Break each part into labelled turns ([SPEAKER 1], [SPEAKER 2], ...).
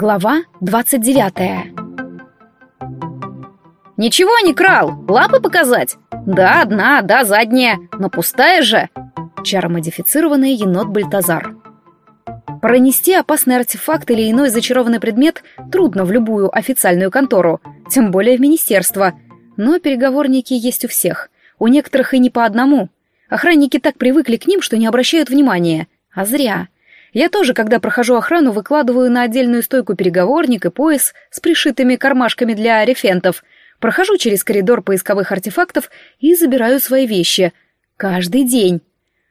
[SPEAKER 1] Глава 29
[SPEAKER 2] «Ничего не крал! Лапы показать?» «Да, одна, да, задняя, но пустая же!» Чаромодифицированный енот Бальтазар. Пронести опасный артефакт или иной зачарованный предмет трудно в любую официальную контору, тем более в министерство. Но переговорники есть у всех. У некоторых и не по одному. Охранники так привыкли к ним, что не обращают внимания. А зря. Я тоже, когда прохожу охрану, выкладываю на отдельную стойку переговорник и пояс с пришитыми кармашками для рефентов, прохожу через коридор поисковых артефактов и забираю свои вещи. Каждый день.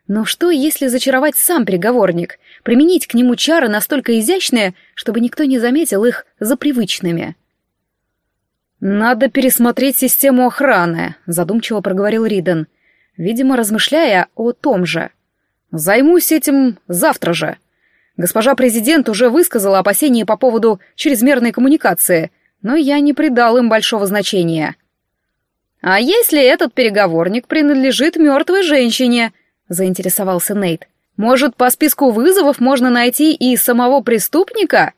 [SPEAKER 2] Но что, если зачаровать сам переговорник, применить к нему чары настолько изящные, чтобы никто не заметил их за привычными? «Надо пересмотреть систему охраны», — задумчиво проговорил Риден, видимо, размышляя о том же. «Займусь этим завтра же. Госпожа президент уже высказала опасения по поводу чрезмерной коммуникации, но я не придал им большого значения». «А если этот переговорник принадлежит мертвой женщине?» — заинтересовался Нейт. «Может, по списку вызовов можно найти и самого преступника?»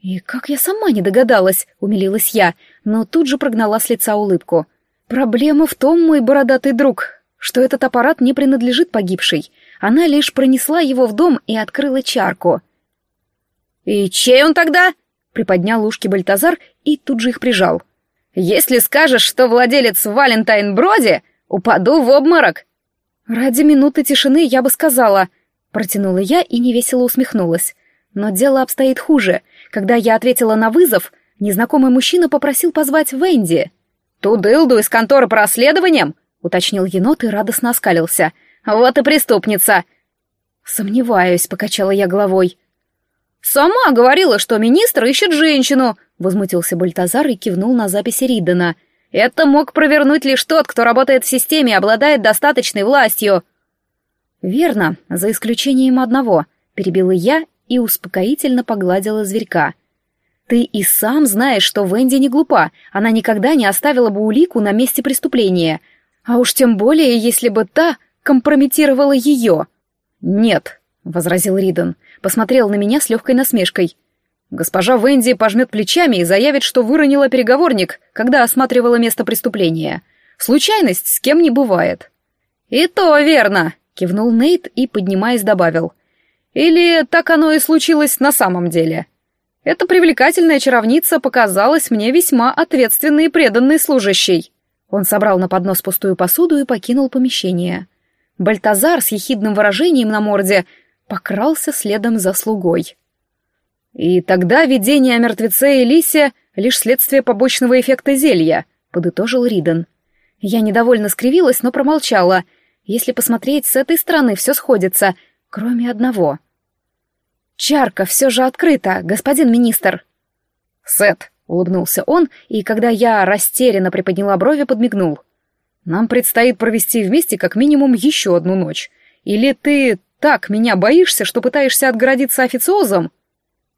[SPEAKER 2] «И как я сама не догадалась», — умилилась я, но тут же прогнала с лица улыбку. «Проблема в том, мой бородатый друг, что этот аппарат не принадлежит погибшей. Она лишь пронесла его в дом и открыла чарку». «И чей он тогда?» — приподнял ушки Бальтазар и тут же их прижал. «Если скажешь, что владелец Валентайн Броди, упаду в обморок!»
[SPEAKER 1] «Ради минуты тишины я бы сказала», — протянула я и невесело усмехнулась. Но дело обстоит хуже. Когда я ответила на вызов, незнакомый мужчина попросил позвать Венди.
[SPEAKER 2] «Ту дылду из конторы по расследованиям?» — уточнил енот и радостно оскалился. «Вот и преступница!»
[SPEAKER 1] «Сомневаюсь», — покачала я головой.
[SPEAKER 2] «Сама говорила, что министр ищет женщину», — возмутился
[SPEAKER 1] Бальтазар и кивнул на записи Риддена.
[SPEAKER 2] Это мог провернуть лишь тот, кто работает в системе и обладает достаточной властью.
[SPEAKER 1] Верно, за исключением одного, перебила я и успокоительно погладила зверька. Ты и сам знаешь, что Венди не глупа, она никогда не оставила бы улику на месте преступления. А уж тем более, если бы та компрометировала ее.
[SPEAKER 2] Нет, возразил Риден, посмотрел на меня с легкой насмешкой. Госпожа Венди пожмет плечами и заявит, что выронила переговорник, когда осматривала место преступления. Случайность с кем не бывает. «И то верно», — кивнул Нейт и, поднимаясь, добавил. «Или так оно и случилось на самом деле. Эта привлекательная чаровница показалась мне весьма ответственной и преданной служащей».
[SPEAKER 1] Он собрал на поднос пустую посуду и покинул помещение. Бальтазар с ехидным выражением на морде покрался следом за слугой.
[SPEAKER 2] И тогда видение о мертвеце и лисе — лишь следствие побочного эффекта зелья, — подытожил Риден.
[SPEAKER 1] Я недовольно скривилась, но промолчала. Если посмотреть с этой стороны, все сходится, кроме одного. «Чарка все же открыта, господин министр!»
[SPEAKER 2] «Сет!» — улыбнулся он, и когда я растерянно приподняла брови, подмигнул. «Нам предстоит провести вместе как минимум еще одну ночь. Или ты так меня боишься, что пытаешься отгородиться официозом?»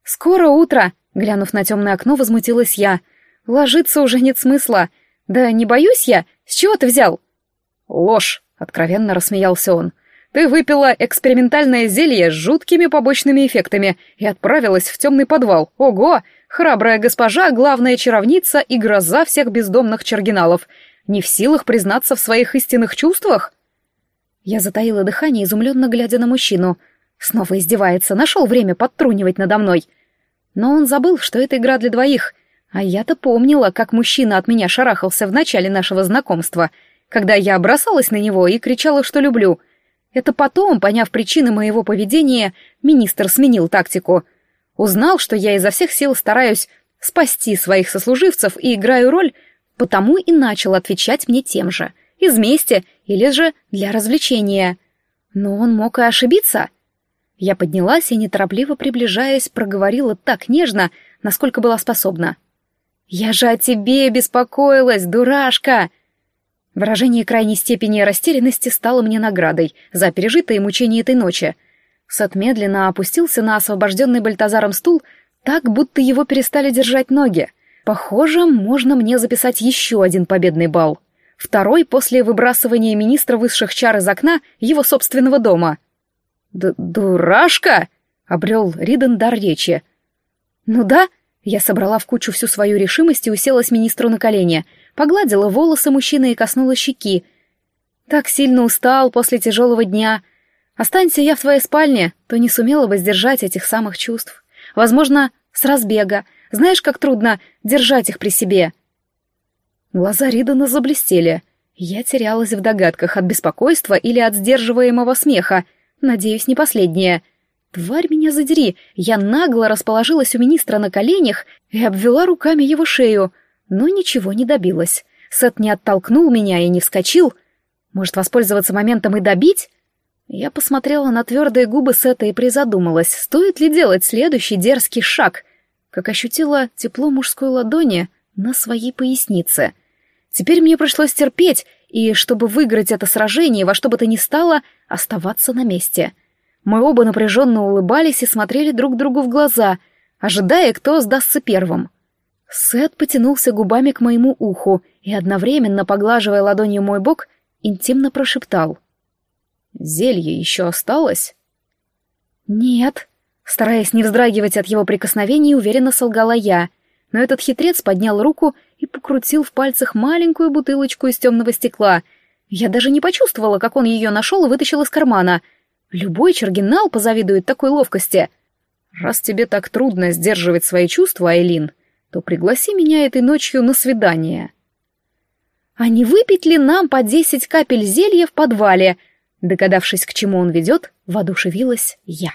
[SPEAKER 1] «Скоро утро!» — глянув на темное окно, возмутилась я. «Ложиться уже нет смысла. Да не боюсь я. С чего ты взял?»
[SPEAKER 2] «Ложь!» — откровенно рассмеялся он. «Ты выпила экспериментальное зелье с жуткими побочными эффектами и отправилась в темный подвал. Ого! Храбрая госпожа, главная чаровница и гроза всех бездомных чаргиналов. Не в силах признаться в своих истинных чувствах?»
[SPEAKER 1] Я затаила дыхание, изумленно глядя на мужчину. Снова издевается, нашел время подтрунивать надо мной. Но он забыл, что это игра для двоих. А я-то помнила, как мужчина от меня шарахался в начале нашего знакомства, когда я бросалась на него и кричала, что люблю. Это потом, поняв причины моего поведения, министр сменил тактику. Узнал, что я изо всех сил стараюсь спасти своих сослуживцев и играю роль, потому и начал отвечать мне тем же. Из мести или же для развлечения. Но он мог и ошибиться — я поднялась и, неторопливо приближаясь, проговорила так нежно, насколько была способна. «Я же о тебе беспокоилась, дурашка!» Выражение крайней степени растерянности стало мне наградой за пережитое мучение этой ночи. Сет медленно опустился на освобожденный Бальтазаром стул, так, будто его перестали держать ноги. Похоже, можно мне записать еще один победный бал. Второй после выбрасывания министра высших чар из окна его собственного дома —
[SPEAKER 2] Д «Дурашка!» — обрел Риден дар речи.
[SPEAKER 1] «Ну да», — я собрала в кучу всю свою решимость и уселась министру на колени, погладила волосы мужчины и коснулась щеки. «Так сильно устал после тяжелого дня. Останься я в твоей спальне, то не сумела бы сдержать этих самых чувств. Возможно, с разбега. Знаешь, как трудно держать их при себе». Глаза Ридана заблестели. Я терялась в догадках от беспокойства или от сдерживаемого смеха. Надеюсь, не последнее. Тварь меня задери, я нагло расположилась у министра на коленях и обвела руками его шею, но ничего не добилась. Сет не оттолкнул меня и не вскочил. Может, воспользоваться моментом и добить? Я посмотрела на твердые губы Сета и призадумалась, стоит ли делать следующий дерзкий шаг, как ощутила тепло мужской ладони на своей пояснице — Теперь мне пришлось терпеть, и, чтобы выиграть это сражение, во что бы то ни стало, оставаться на месте. Мы оба напряженно улыбались и смотрели друг другу в глаза, ожидая, кто сдастся первым. Сет потянулся губами к моему уху и, одновременно поглаживая ладонью мой бок, интимно прошептал. «Зелье еще осталось?» «Нет», — стараясь не вздрагивать от его прикосновений, уверенно солгала я — но этот хитрец поднял руку и покрутил в пальцах маленькую бутылочку из темного стекла. Я даже не почувствовала, как он ее нашел и вытащил из кармана. Любой чергинал позавидует такой ловкости. «Раз тебе так трудно сдерживать свои чувства, Айлин, то пригласи меня этой ночью на свидание». «А не выпить ли нам по десять капель зелья в подвале?» Догадавшись, к чему он ведет, воодушевилась я.